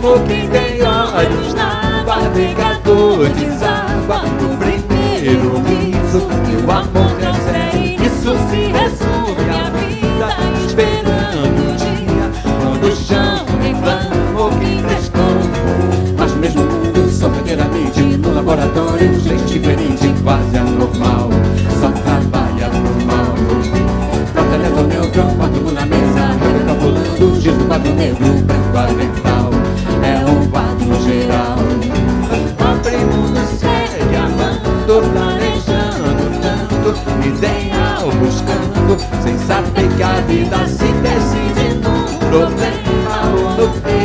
Mesmo quem tem olhos navegador desaba no primeiro riso que o amor transfere. Isso se resume à vida, esperando o dia quando o chão inflama o que restou. Mas mesmo mundo só inteiramente no laboratório, gente diferente, quase anormal, só trabalha pro mal. Prota leva o neutro, quatro na mesa, recalculando, giz do quadro negro, branco avental. Ideal buscando, sem saber que a vida se decide num problema ou no teorema,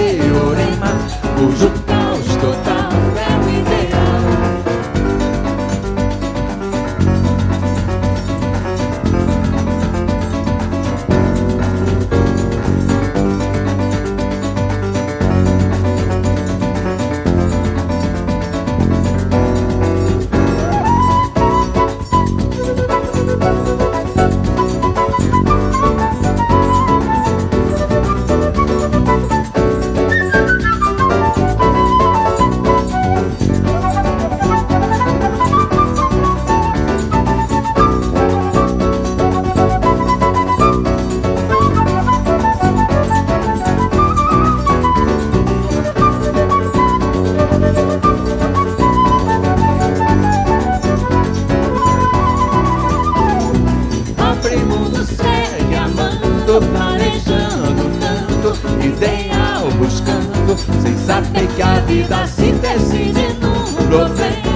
ideal, buscando, sem saber que a vida se decide num problema.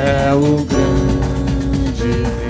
é o grande